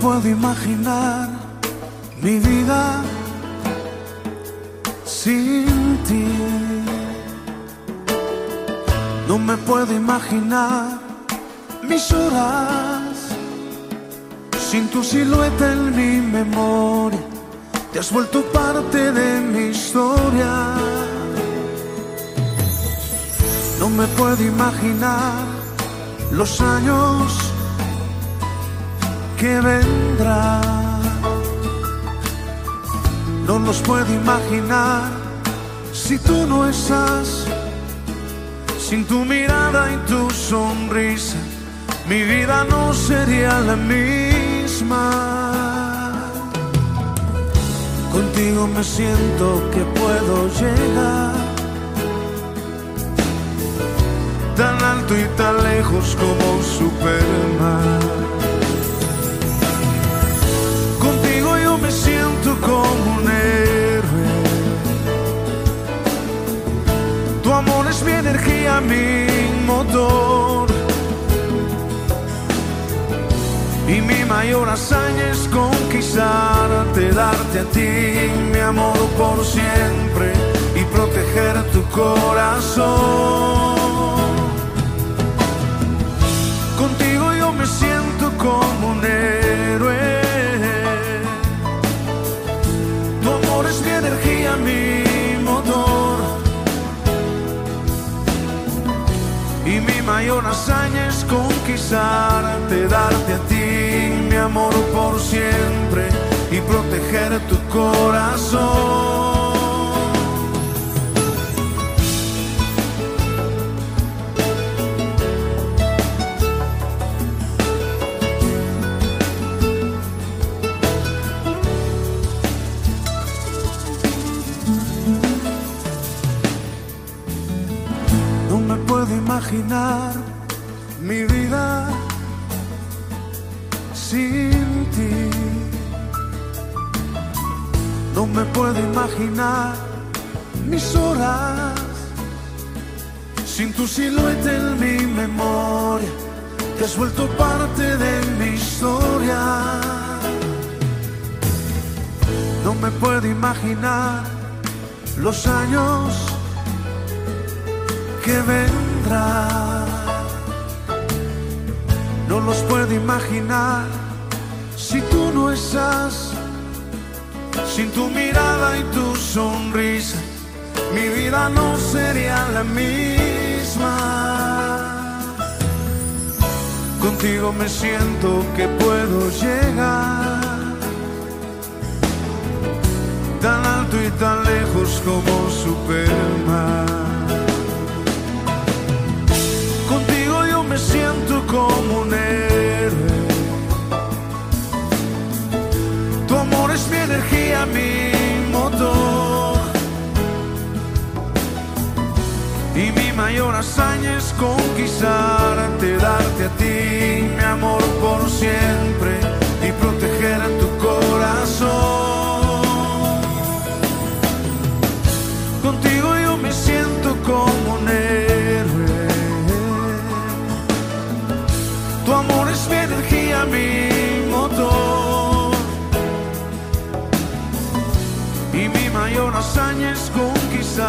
puedo imaginar mi vida sin ti. No me puedo imaginar mis horas sin tu silueta en mi memoria. Te has vuelto parte de mi historia. No me puedo imaginar los años que vendrán. No los puedo imaginar si tú no estás. Sin tu mirada y tu sonrisa, mi vida no sería la misma. Contigo me siento que puedo llegar tan alto y tan lejos como Superman. Mi motor. Y mi mayor hazaña es conquistarte, darte a ti mi amor por siempre y proteger tu corazón. Mayor hazaña es conquistarte, darte a ti mi amor por siempre y proteger tu corazón. Puedo imaginar mi vida sin ti. No me puedo imaginar mis horas sin tu silueta en mi memoria. Te has vuelto parte de mi historia. No me puedo imaginar los años que vendrán. No los puedo imaginar si tú no estás. Sin tu mirada y tu sonrisa, mi vida no sería la misma. Contigo me siento que puedo llegar tan alto y tan lejos como Superman. Como un héroe. Tu amor es mi energía, mi motor. Y mi mayor hazaña es conquistarte, darte a ti mi amor por siempre y proteger a tu corazón. Mi motor. Y mi mayor hazaña es conquistarte,